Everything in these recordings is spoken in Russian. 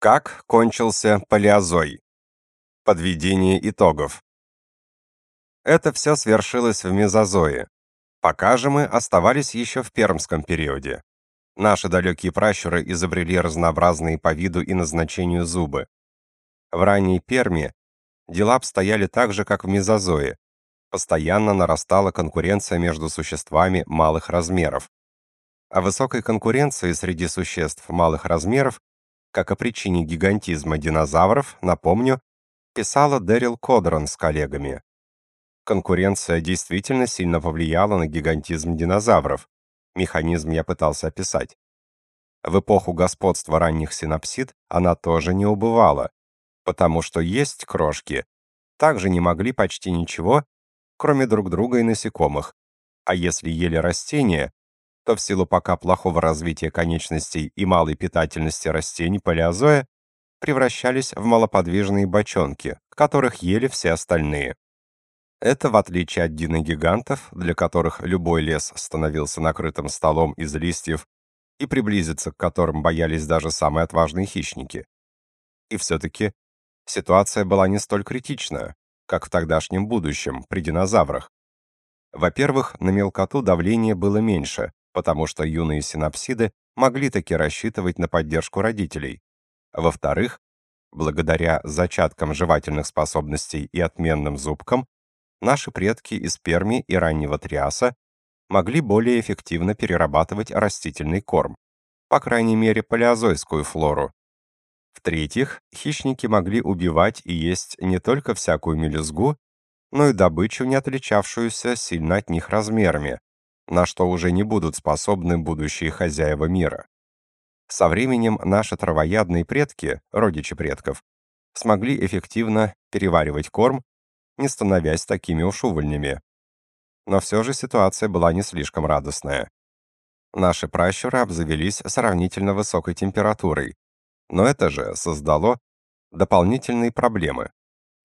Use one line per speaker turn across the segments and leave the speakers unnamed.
Как кончился палеозой? Подведение итогов. Это все свершилось в мезозое. Пока же мы оставались еще в пермском периоде. Наши далекие пращуры изобрели разнообразные по виду и назначению зубы. В ранней Перми дела обстояли так же, как в мезозое. Постоянно нарастала конкуренция между существами малых размеров. О высокой конкуренции среди существ малых размеров, как о причине гигантизма динозавров, напомню, писала Дэрил Кодрон с коллегами. Конкуренция действительно сильно повлияла на гигантизм динозавров. Механизм я пытался описать. В эпоху господства ранних синапсид она тоже не убывала, потому что есть крошки также не могли почти ничего, кроме друг друга и насекомых. А если ели растения, то в силу пока плохого развития конечностей и малой питательности растений палеозоя превращались в малоподвижные бочонки, которых ели все остальные. Это в отличие от диногигантов, для которых любой лес становился накрытым столом из листьев и приблизиться к которым боялись даже самые отважные хищники. И все-таки ситуация была не столь критична, как в тогдашнем будущем, при динозаврах. Во-первых, на мелкоту давление было меньше, потому что юные синапсиды могли таки рассчитывать на поддержку родителей. Во-вторых, благодаря зачаткам жевательных способностей и отменным зубкам, наши предки из Перми и раннего Триаса могли более эффективно перерабатывать растительный корм, по крайней мере, палеозойскую флору. В-третьих, хищники могли убивать и есть не только всякую мелюзгу, но и добычу, не отличавшуюся сильно от них размерами, на что уже не будут способны будущие хозяева мира. Со временем наши травоядные предки, родичи предков, смогли эффективно переваривать корм, не становясь такими уж увольнями. Но все же ситуация была не слишком радостная. Наши пращуры обзавелись сравнительно высокой температурой, но это же создало дополнительные проблемы.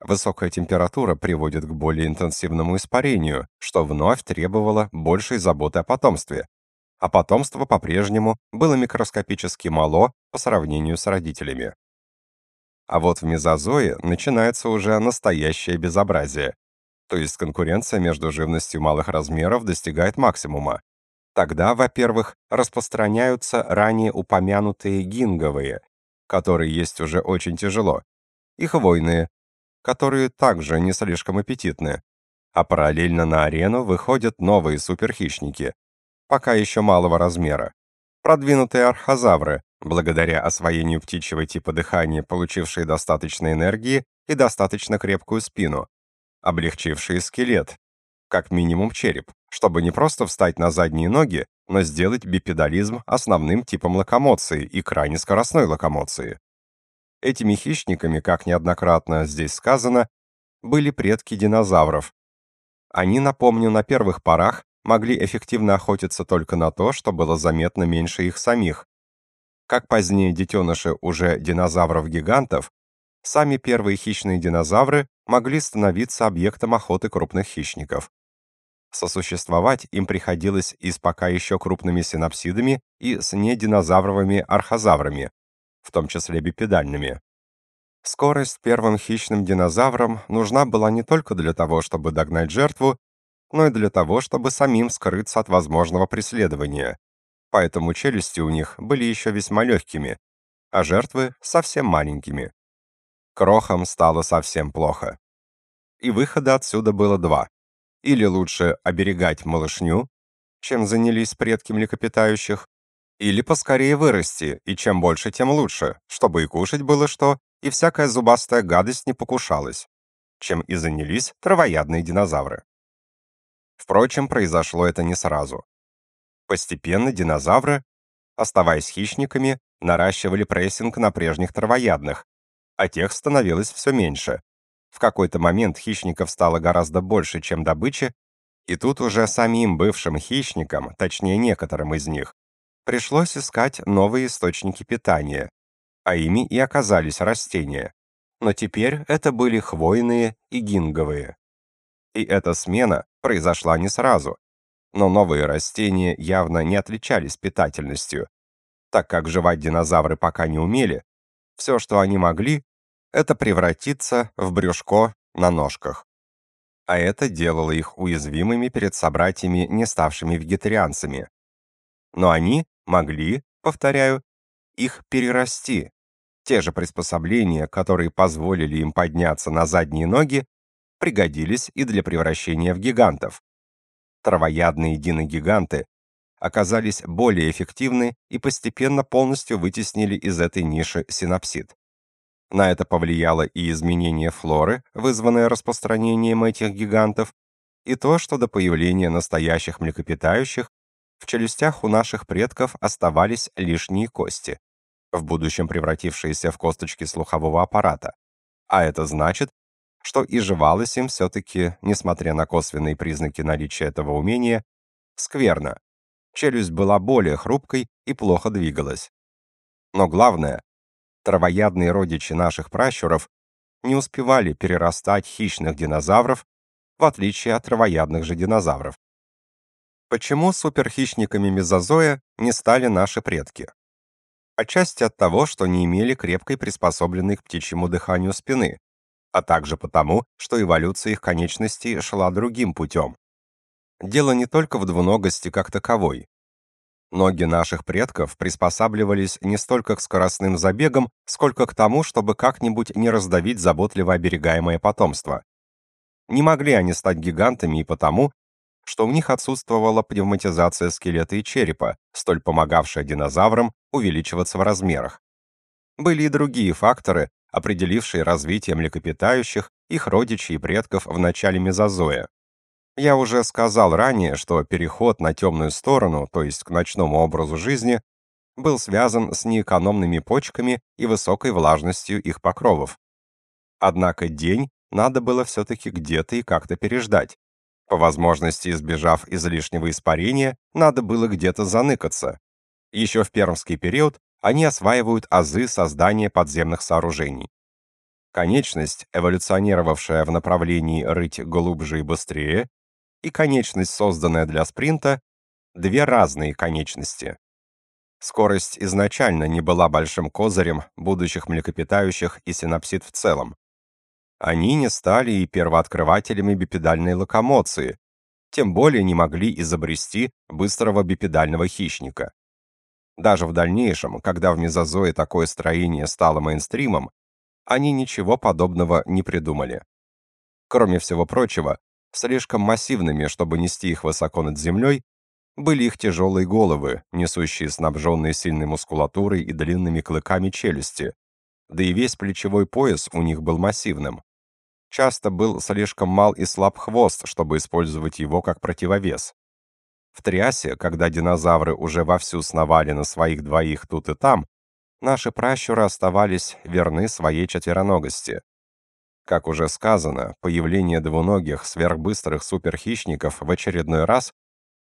Высокая температура приводит к более интенсивному испарению, что вновь требовало большей заботы о потомстве. А потомство по-прежнему было микроскопически мало по сравнению с родителями. А вот в мезозое начинается уже настоящее безобразие. То есть конкуренция между живностью малых размеров достигает максимума. Тогда, во-первых, распространяются ранее упомянутые гинговые, которые есть уже очень тяжело, и хвойные, которые также не слишком аппетитны. А параллельно на арену выходят новые суперхищники, пока еще малого размера. Продвинутые архозавры, благодаря освоению птичьего типа дыхания, получившие достаточно энергии и достаточно крепкую спину, облегчившие скелет, как минимум череп, чтобы не просто встать на задние ноги, но сделать бипедализм основным типом локомоции и крайне скоростной локомоции. Этими хищниками, как неоднократно здесь сказано, были предки динозавров. Они, напомню, на первых порах могли эффективно охотиться только на то, что было заметно меньше их самих. Как позднее детеныши уже динозавров-гигантов, сами первые хищные динозавры могли становиться объектом охоты крупных хищников. Сосуществовать им приходилось и с пока еще крупными синапсидами, и с нединозавровыми архозаврами, в том числе бипедальными. Скорость первым хищным динозаврам нужна была не только для того, чтобы догнать жертву, но и для того, чтобы самим скрыться от возможного преследования. Поэтому челюсти у них были еще весьма легкими, а жертвы совсем маленькими. Крохам стало совсем плохо. И выхода отсюда было два. Или лучше оберегать малышню, чем занялись предки млекопитающих, или поскорее вырасти, и чем больше, тем лучше, чтобы и кушать было что, и всякая зубастая гадость не покушалась, чем и занялись травоядные динозавры. Впрочем, произошло это не сразу. Постепенно динозавры, оставаясь хищниками, наращивали прессинг на прежних травоядных, а тех становилось все меньше. В какой-то момент хищников стало гораздо больше, чем добычи, и тут уже самим бывшим хищникам, точнее некоторым из них, пришлось искать новые источники питания, а ими и оказались растения. Но теперь это были хвойные и гинговые. И эта смена произошла не сразу, но новые растения явно не отличались питательностью. Так как жевать динозавры пока не умели, Все, что они могли, это превратиться в брюшко на ножках. А это делало их уязвимыми перед собратьями, не ставшими вегетарианцами. Но они могли, повторяю, их перерасти. Те же приспособления, которые позволили им подняться на задние ноги, пригодились и для превращения в гигантов. Травоядные диногиганты оказались более эффективны и постепенно полностью вытеснили из этой ниши синапсид. На это повлияло и изменение флоры, вызванное распространением этих гигантов, и то, что до появления настоящих млекопитающих в челюстях у наших предков оставались лишние кости, в будущем превратившиеся в косточки слухового аппарата. А это значит, что и жевалось им все-таки, несмотря на косвенные признаки наличия этого умения, скверно. Челюсть была более хрупкой и плохо двигалась. Но главное, травоядные родичи наших пращуров не успевали перерастать хищных динозавров, в отличие от травоядных же динозавров. Почему суперхищниками мезозоя не стали наши предки? Отчасти от того, что не имели крепкой приспособленной к птичьему дыханию спины, а также потому, что эволюция их конечностей шла другим путем. Дело не только в двуногости как таковой. Ноги наших предков приспосабливались не столько к скоростным забегам, сколько к тому, чтобы как-нибудь не раздавить заботливо оберегаемое потомство. Не могли они стать гигантами и потому, что у них отсутствовала пневматизация скелета и черепа, столь помогавшая динозаврам увеличиваться в размерах. Были и другие факторы, определившие развитие млекопитающих, их родичей и предков в начале мезозоя. Я уже сказал ранее, что переход на темную сторону, то есть к ночному образу жизни, был связан с неэкономными почками и высокой влажностью их покровов. Однако день надо было все-таки где-то и как-то переждать. По возможности избежав излишнего испарения, надо было где-то заныкаться. Еще в пермский период они осваивают азы создания подземных сооружений. Конечность, эволюционировавшая в направлении рыть глубже и быстрее, и конечность, созданная для спринта, две разные конечности. Скорость изначально не была большим козырем будущих млекопитающих и синапсид в целом. Они не стали и первооткрывателями бипедальной локомоции, тем более не могли изобрести быстрого бипедального хищника. Даже в дальнейшем, когда в мезозое такое строение стало мейнстримом, они ничего подобного не придумали. Кроме всего прочего, Слишком массивными, чтобы нести их высоко над землей, были их тяжелые головы, несущие снабженные сильной мускулатурой и длинными клыками челюсти, да и весь плечевой пояс у них был массивным. Часто был слишком мал и слаб хвост, чтобы использовать его как противовес. В Триасе, когда динозавры уже вовсю сновали на своих двоих тут и там, наши пращуры оставались верны своей четвероногости. Как уже сказано, появление двуногих сверхбыстрых суперхищников в очередной раз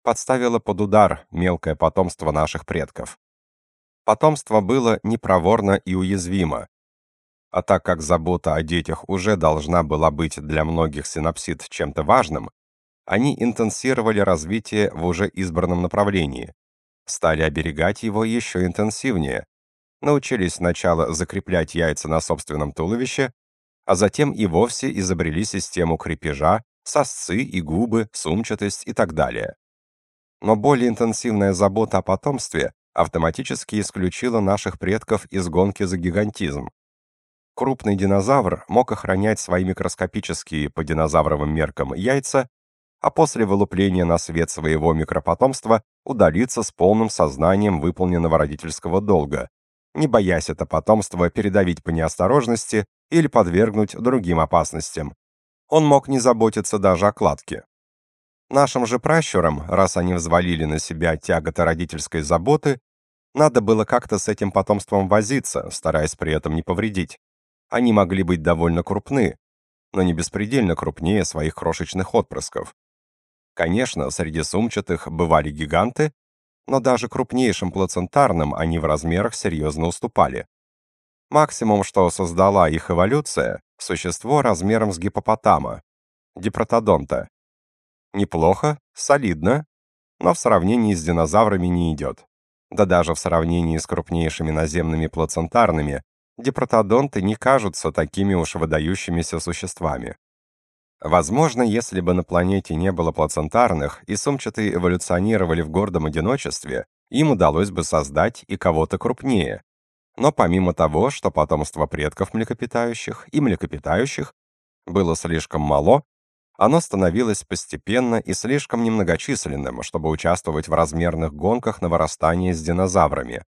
подставило под удар мелкое потомство наших предков. Потомство было непроворно и уязвимо. А так как забота о детях уже должна была быть для многих синапсид чем-то важным, они интенсировали развитие в уже избранном направлении, стали оберегать его еще интенсивнее, научились сначала закреплять яйца на собственном туловище, а затем и вовсе изобрели систему крепежа, сосцы и губы, сумчатость и так далее. Но более интенсивная забота о потомстве автоматически исключила наших предков из гонки за гигантизм. Крупный динозавр мог охранять свои микроскопические по динозавровым меркам яйца, а после вылупления на свет своего микропотомства удалиться с полным сознанием выполненного родительского долга, не боясь это потомство передавить по неосторожности или подвергнуть другим опасностям. Он мог не заботиться даже о кладке. Нашим же пращурам, раз они взвалили на себя тяготы родительской заботы, надо было как-то с этим потомством возиться, стараясь при этом не повредить. Они могли быть довольно крупны, но не беспредельно крупнее своих крошечных отпрысков. Конечно, среди сумчатых бывали гиганты, но даже крупнейшим плацентарным они в размерах серьезно уступали. Максимум, что создала их эволюция, существо размером с гипопотама, дипротодонта. Неплохо, солидно, но в сравнении с динозаврами не идет. Да даже в сравнении с крупнейшими наземными плацентарными, дипротодонты не кажутся такими уж выдающимися существами. Возможно, если бы на планете не было плацентарных и сумчатые эволюционировали в гордом одиночестве, им удалось бы создать и кого-то крупнее. Но помимо того, что потомство предков млекопитающих и млекопитающих было слишком мало, оно становилось постепенно и слишком немногочисленным, чтобы участвовать в размерных гонках на вырастание с динозаврами.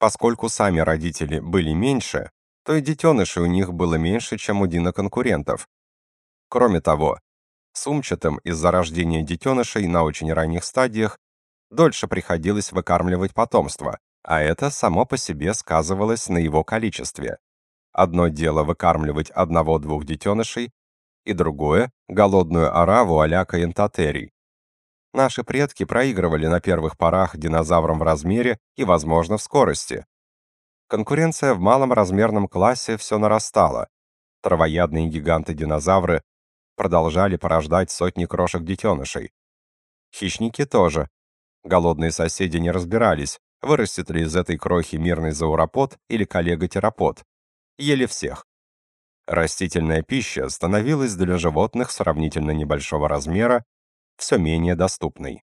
Поскольку сами родители были меньше, то и детенышей у них было меньше, чем у диноконкурентов, Кроме того, сумчатым из-за рождения детенышей на очень ранних стадиях дольше приходилось выкармливать потомство, а это само по себе сказывалось на его количестве. Одно дело выкармливать одного-двух детенышей, и другое — голодную ораву а-ля. Наши предки проигрывали на первых порах динозаврам в размере и, возможно, в скорости. Конкуренция в малом размерном классе все нарастала. Травоядные гиганты-динозавры продолжали порождать сотни крошек-детенышей. Хищники тоже. Голодные соседи не разбирались, вырастет ли из этой крохи мирный зауропод или коллега-терапод. Ели всех. Растительная пища становилась для животных сравнительно небольшого размера все менее доступной.